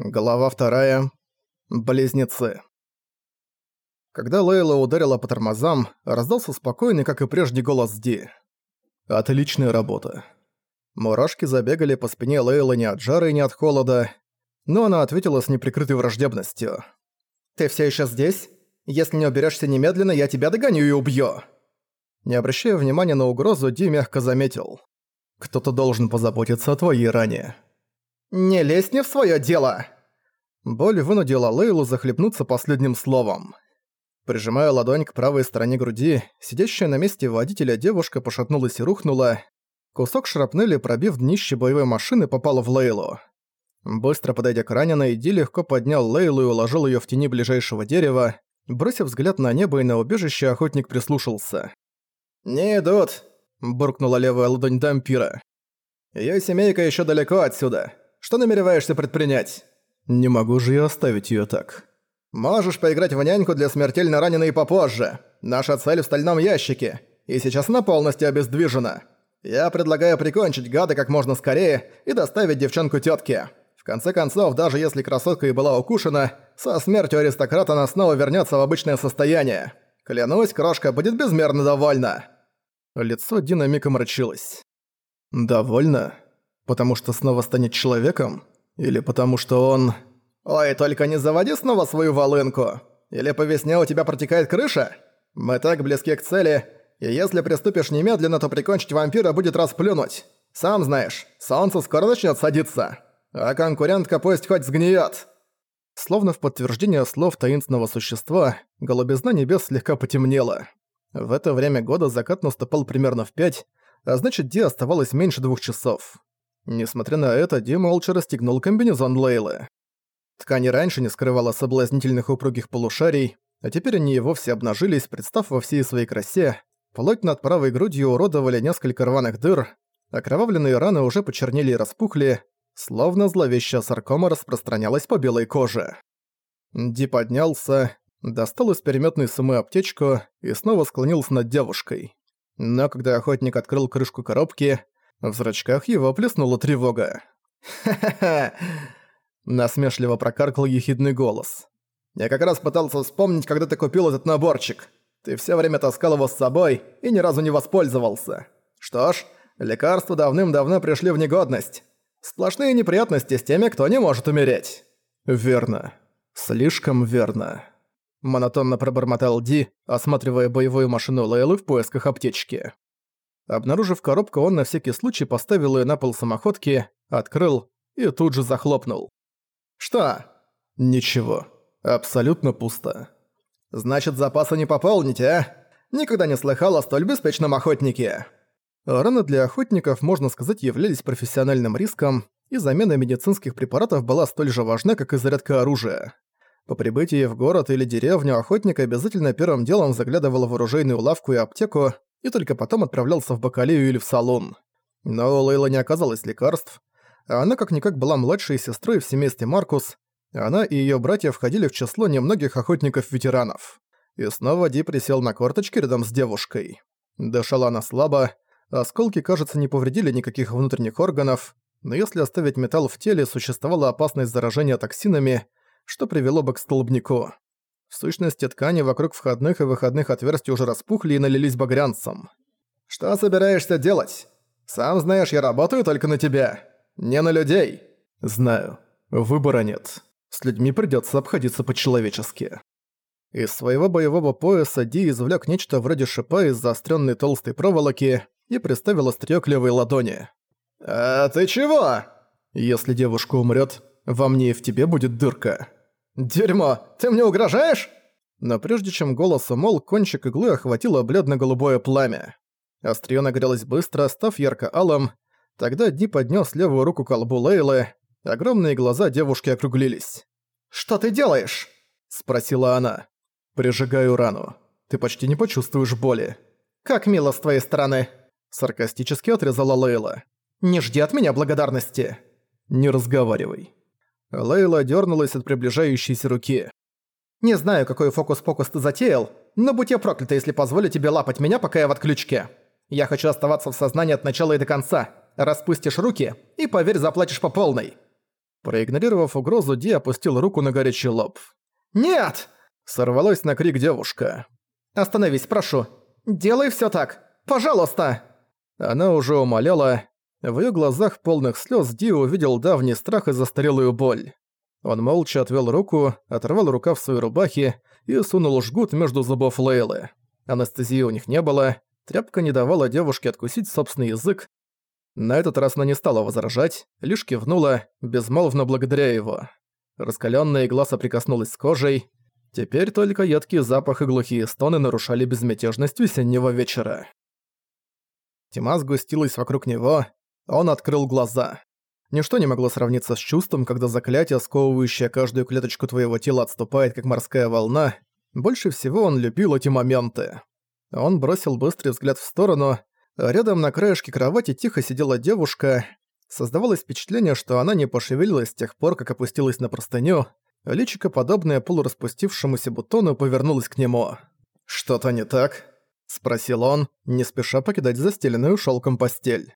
Глава вторая. Близнецы. Когда Лейла ударила по тормозам, раздался спокойный, как и прежде, голос Ди. «Отличная работа». Мурашки забегали по спине Лейлы не от жары и не от холода, но она ответила с неприкрытой враждебностью. «Ты все еще здесь? Если не уберешься немедленно, я тебя догоню и убью!» Не обращая внимания на угрозу, Ди мягко заметил. «Кто-то должен позаботиться о твоей ране». «Не лезь не в своё дело!» Боль вынудила Лейлу захлебнуться последним словом. Прижимая ладонь к правой стороне груди, сидящая на месте водителя девушка пошатнулась и рухнула. Кусок шрапнели, пробив днище боевой машины, попала в Лейлу. Быстро подойдя к раненой, Ди легко поднял Лейлу и уложил её в тени ближайшего дерева. Бросив взгляд на небо и на убежище, охотник прислушался. «Не идут!» – буркнула левая ладонь дампира. «Её семейка ещё далеко отсюда. Что намереваешься предпринять?» «Не могу же я оставить её так». «Можешь поиграть в няньку для смертельно раненой попозже. Наша цель в стальном ящике, и сейчас она полностью обездвижена. Я предлагаю прикончить гада как можно скорее и доставить девчонку тётке. В конце концов, даже если красотка и была укушена, со смертью аристократа она снова вернётся в обычное состояние. Клянусь, крошка будет безмерно довольна». Лицо Дина миг омрачилось. «Довольна?» Потому что снова станет человеком? Или потому что он... Ой, только не заводи снова свою волынку. Или по весне у тебя протекает крыша? Мы так близки к цели, и если приступишь немедленно, то прикончить вампира будет расплюнуть. Сам знаешь, солнце скоро начнет садиться. А конкурентка пусть хоть сгниет. Словно в подтверждение слов таинственного существа, голубизна небес слегка потемнела. В это время года закат наступал примерно в пять, а значит, Ди оставалось меньше двух часов. Несмотря на это, Ди молча расстегнул комбинезон Лейлы. Ткань раньше не скрывала соблазнительных упругих полушарий, а теперь они и вовсе обнажились, представ во всей своей красе. Плоть над правой грудью уродовали несколько рваных дыр, окровавленные раны уже почернели и распухли, словно зловещая саркома распространялась по белой коже. Ди поднялся, достал из переметной суммы аптечку и снова склонился над девушкой. Но когда охотник открыл крышку коробки, в зрачках его плеснула тревога. «Ха-ха-ха!» Насмешливо прокаркал ехидный голос. «Я как раз пытался вспомнить, когда ты купил этот наборчик. Ты все время таскал его с собой и ни разу не воспользовался. Что ж, лекарства давным-давно пришли в негодность. Сплошные неприятности с теми, кто не может умереть». «Верно. Слишком верно». Монотонно пробормотал Ди, осматривая боевую машину Лейлы в поисках аптечки. Обнаружив коробку, он на всякий случай поставил ее на пол самоходки, открыл и тут же захлопнул. «Что?» «Ничего. Абсолютно пусто». «Значит, запасы не пополните, а? Никогда не слыхал о столь беспечном охотнике». Раны для охотников, можно сказать, являлись профессиональным риском, и замена медицинских препаратов была столь же важна, как и зарядка оружия. По прибытии в город или деревню охотник обязательно первым делом заглядывал в оружейную лавку и аптеку, и только потом отправлялся в бакалею или в салон. Но у Лейлы не оказалось лекарств, а она как-никак была младшей сестрой в семействе Маркус, она и её братья входили в число немногих охотников-ветеранов. И снова Ди присел на корточки рядом с девушкой. Дышала она слабо, осколки, кажется, не повредили никаких внутренних органов, но если оставить металл в теле, существовала опасность заражения токсинами, что привело бы к столбнику. В сущности, ткани вокруг входных и выходных отверстий уже распухли и налились багрянцем. «Что собираешься делать? Сам знаешь, я работаю только на тебя, не на людей». «Знаю. Выбора нет. С людьми придётся обходиться по-человечески». Из своего боевого пояса Ди извлёк нечто вроде шипа из заострённой толстой проволоки и приставил острие к левой ладони. «А ты чего?» «Если девушка умрёт, во мне и в тебе будет дырка». «Дерьмо! Ты мне угрожаешь?» Но прежде чем голос умолк, кончик иглы охватило бледно-голубое пламя. Остриё нагрелось быстро, став ярко-алым. Тогда Ди поднёс левую руку к колбу Лейлы. Огромные глаза девушки округлились. «Что ты делаешь?» – спросила она. «Прижигаю рану. Ты почти не почувствуешь боли». «Как мило с твоей стороны!» – саркастически отрезала Лейла. «Не жди от меня благодарности!» «Не разговаривай». Лейла дернулась от приближающейся руки. «Не знаю, какой фокус-покус ты затеял, но будь я проклята, если позволю тебе лапать меня, пока я в отключке. Я хочу оставаться в сознании от начала и до конца. Распустишь руки и, поверь, заплатишь по полной». Проигнорировав угрозу, Ди опустил руку на горячий лоб. «Нет!» – сорвалась на крик девушка. «Остановись, прошу! Делай всё так! Пожалуйста!» Она уже умоляла. В её глазах полных слёз Ди увидел давний страх и застарелую боль. Он молча отвёл руку, оторвал рукав своей рубахи и сунул жгут между зубов Лейлы. Анестезии у них не было, тряпка не давала девушке откусить собственный язык. На этот раз она не стала возражать, лишь кивнула, безмолвно благодаря его. Раскалённая игла соприкоснулась с кожей. Теперь только едкий запах и глухие стоны нарушали безмятежность весеннего вечера. Тьма сгустилась вокруг него, он открыл глаза. Ничто не могло сравниться с чувством, когда заклятие, сковывающее каждую клеточку твоего тела, отступает, как морская волна. Больше всего он любил эти моменты. Он бросил быстрый взгляд в сторону. Рядом на краешке кровати тихо сидела девушка. Создавалось впечатление, что она не пошевелилась с тех пор, как опустилась на простыню. Личико, подобное полураспустившемуся бутону, повернулось к нему. «Что-то не так?» – спросил он, не спеша покидать застеленную шелком постель.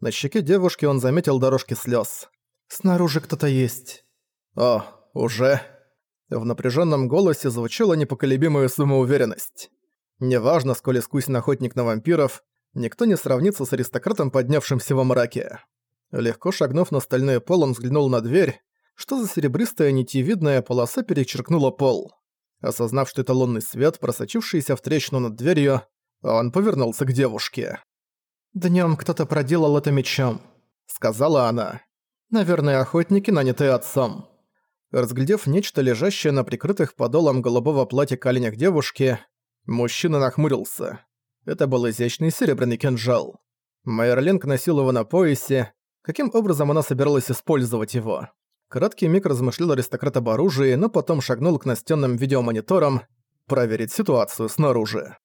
На щеке девушки он заметил дорожки слез. «Снаружи кто-то есть». «О, уже?» В напряженном голосе звучала непоколебимая самоуверенность. Неважно, сколь искусен охотник на вампиров, никто не сравнится с аристократом, поднявшимся во мраке. Легко шагнув на стальной пол, он взглянул на дверь. Что за серебристая нитевидная полоса перечеркнула пол? Осознав, что это лунный свет, просочившийся в трещину над дверью, он повернулся к девушке. «Днём кто-то проделал это мечом», — сказала она. «Наверное, охотники, нанятые отцом». Разглядев нечто, лежащее на прикрытых подолом голубого платья коленях девушки, мужчина нахмурился. Это был изящный серебряный кинжал. Майерлинг носил его на поясе. Каким образом она собиралась использовать его? Краткий миг размышлял аристократ об оружии, но потом шагнул к настенным видеомониторам проверить ситуацию снаружи.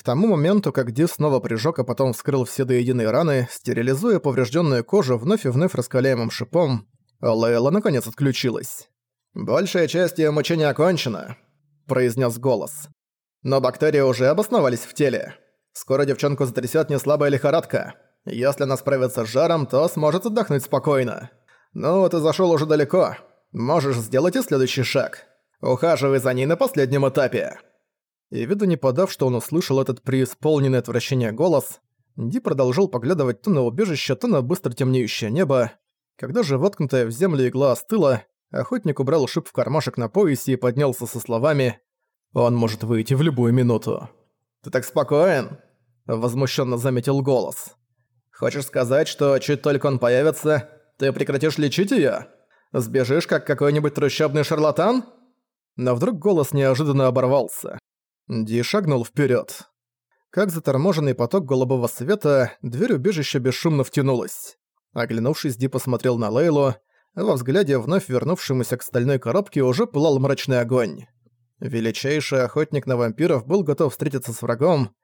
К тому моменту, как Ди снова прижёг, а потом вскрыл все до единой раны, стерилизуя поврежденную кожу вновь и вновь раскаляемым шипом, Лейла наконец отключилась. «Большая часть её мучения окончена», — произнес голос. «Но бактерии уже обосновались в теле. Скоро девчонку затрясёт неслабая лихорадка. Если она справится с жаром, то сможет отдохнуть спокойно. Ну, ты зашёл уже далеко. Можешь сделать и следующий шаг. Ухаживай за ней на последнем этапе» и виду не подав, что он услышал этот преисполненный отвращение голос, Ди продолжил поглядывать то на убежище, то на быстро темнеющее небо. Когда же воткнутая в землю игла остыла, охотник убрал шип в кармашек на поясе и поднялся со словами «Он может выйти в любую минуту». «Ты так спокоен?» – возмущенно заметил голос. «Хочешь сказать, что чуть только он появится, ты прекратишь лечить ее? Сбежишь, как какой-нибудь трущобный шарлатан?» Но вдруг голос неожиданно оборвался. Ди шагнул вперед. Как заторможенный поток голубого света, дверь убежища бесшумно втянулась. Оглянувшись, Ди посмотрел на Лейлу, во взгляде вновь вернувшемуся к стальной коробке уже пылал мрачный огонь. Величайший охотник на вампиров был готов встретиться с врагом,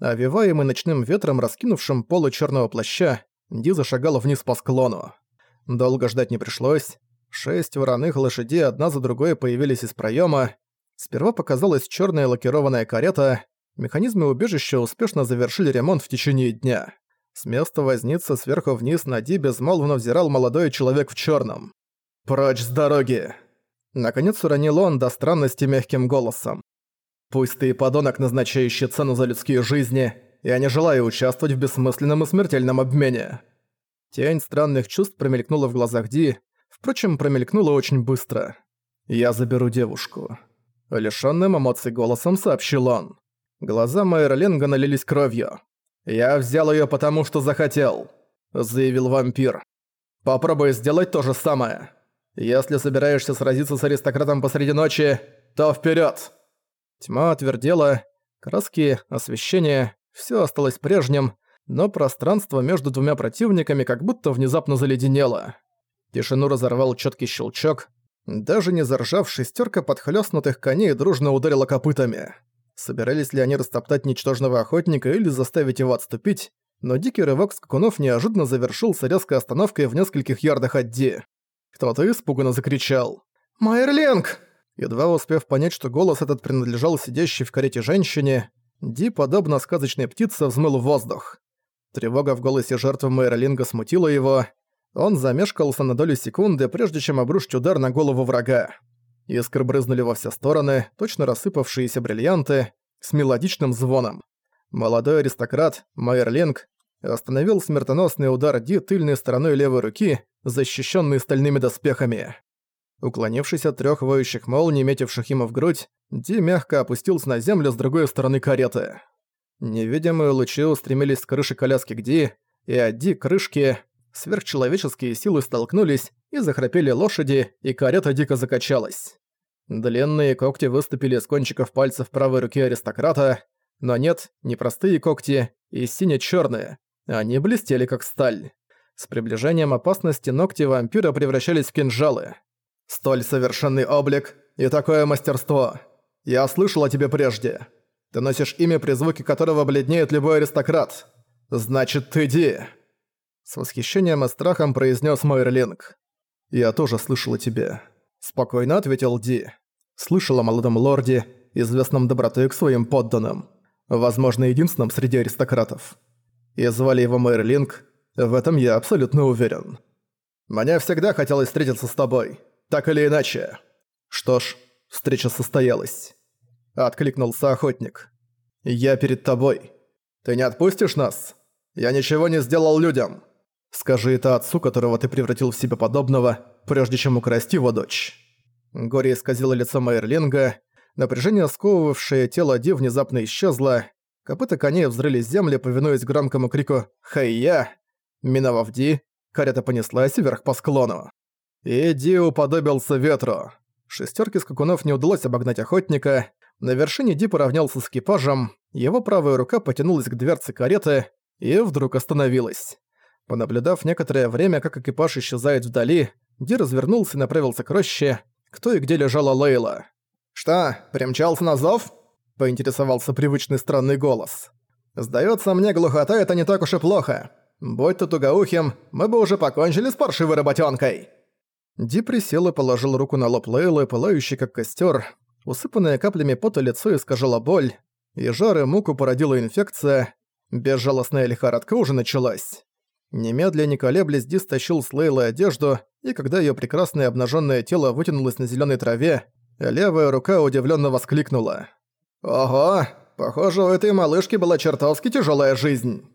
овиваемый ночным ветром, раскинувшим полу черного плаща, Ди зашагал вниз по склону. Долго ждать не пришлось. Шесть вороных лошадей одна за другой появились из проема, Сперва показалась черная лакированная карета, механизмы убежища успешно завершили ремонт в течение дня. С места возницы сверху вниз на Ди безмолвно взирал молодой человек в черном. «Прочь с дороги!» Наконец уронил он до странности мягким голосом. «Пусть ты и подонок, назначающий цену за людские жизни, я не желаю участвовать в бессмысленном и смертельном обмене». Тень странных чувств промелькнула в глазах Ди, впрочем, промелькнула очень быстро. «Я заберу девушку». Лишённым эмоций голосом сообщил он. Глаза Майерленга налились кровью. «Я взял её потому, что захотел», — заявил вампир. «Попробуй сделать то же самое. Если собираешься сразиться с аристократом посреди ночи, то вперёд!» Тьма отвердела, краски, освещение, всё осталось прежним, но пространство между двумя противниками как будто внезапно заледенело. Тишину разорвал чёткий щелчок, даже не заржав, шестерка подхлёстнутых коней дружно ударила копытами. Собирались ли они растоптать ничтожного охотника или заставить его отступить, но дикий рывок скакунов неожиданно завершился резкой остановкой в нескольких ярдах от Ди. Кто-то испуганно закричал «Майерлинг!» Едва успев понять, что голос этот принадлежал сидящей в карете женщине, Ди, подобно сказочной птице, взмыл в воздух. Тревога в голосе жертвы Майерлинга смутила его. Он замешкался на долю секунды, прежде чем обрушить удар на голову врага. Искры брызнули во все стороны, точно рассыпавшиеся бриллианты, с мелодичным звоном. Молодой аристократ, Майер Линк, остановил смертоносный удар Ди тыльной стороной левой руки, защищенной стальными доспехами. Уклонившись от трех воющих молний, метивших ему в грудь, Ди мягко опустился на землю с другой стороны кареты. Невидимые лучи устремились с крыши коляски к Ди, и от Ди крышки сверхчеловеческие силы столкнулись, и захрапели лошади, и карета дико закачалась. Длинные когти выступили из кончиков пальцев правой руки аристократа, но нет, не простые когти, и сине черные Они блестели как сталь. С приближением опасности ногти вампира превращались в кинжалы. «Столь совершенный облик и такое мастерство! Я слышал о тебе прежде. Ты носишь имя, при звуке которого бледнеет любой аристократ. Значит, ты Ди!» С восхищением и страхом произнес Мойрлинг. «Я тоже слышал о тебе», — спокойно ответил Ди. «Слышал о молодом лорде, известном добротой к своим подданным возможно, единственным среди аристократов. И звали его Мейрлинг, в этом я абсолютно уверен. Мне всегда хотелось встретиться с тобой, так или иначе. Что ж, встреча состоялась. Откликнулся охотник. Я перед тобой. Ты не отпустишь нас? Я ничего не сделал людям. Скажи это отцу, которого ты превратил в себя подобного, прежде чем украсть его дочь. Горе исказило лицо Мейерлинга, Напряжение, сковывавшее тело Ди, внезапно исчезло. Копыта коней взрылись земли, повинуясь громкому крику «Хай-я!». Миновав Ди, карета понеслась вверх по склону. И Ди уподобился ветру. Шестерке скакунов не удалось обогнать охотника. На вершине Ди поравнялся с экипажем, его правая рука потянулась к дверце кареты и вдруг остановилась. Понаблюдав некоторое время, как экипаж исчезает вдали, Ди развернулся и направился к роще, кто и где лежала Лейла. «Что, примчался на зов?» – поинтересовался привычный странный голос. «Сдаётся мне, глухота – это не так уж и плохо. Будь ты тугоухим, мы бы уже покончили с паршивой работёнкой». Ди присел и положил руку на лоб Лейлы, пылающий как костер. Усыпанное каплями пота лицо искажало боль, и жар и муку породила инфекция. Безжалостная лихорадка уже началась. Немедля не колеблясь, Ди стащил с Лейлы одежду, и когда её прекрасное обнажённое тело вытянулось на зелёной траве, Левая рука удивленно воскликнула. «Ого, похоже, у этой малышки была чертовски тяжелая жизнь».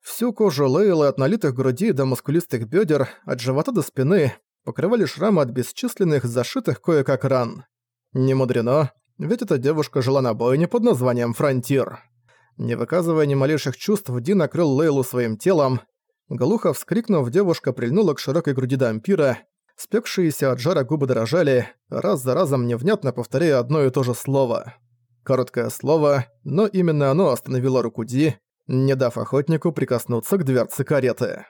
Всю кожу Лейлы от налитых груди до мускулистых бедер, от живота до спины покрывали шрамы от бесчисленных зашитых кое-как ран. Не мудрено, ведь эта девушка жила на бойне под названием «Фронтир». Не выказывая ни малейших чувств, Ди накрыл Лейлу своим телом. Глухо вскрикнув, девушка прильнула к широкой груди дампира, Спекшиеся от жара губы дрожали, раз за разом невнятно повторяя одно и то же слово. Короткое слово, но именно оно остановило руку Ди, не дав охотнику прикоснуться к дверце кареты.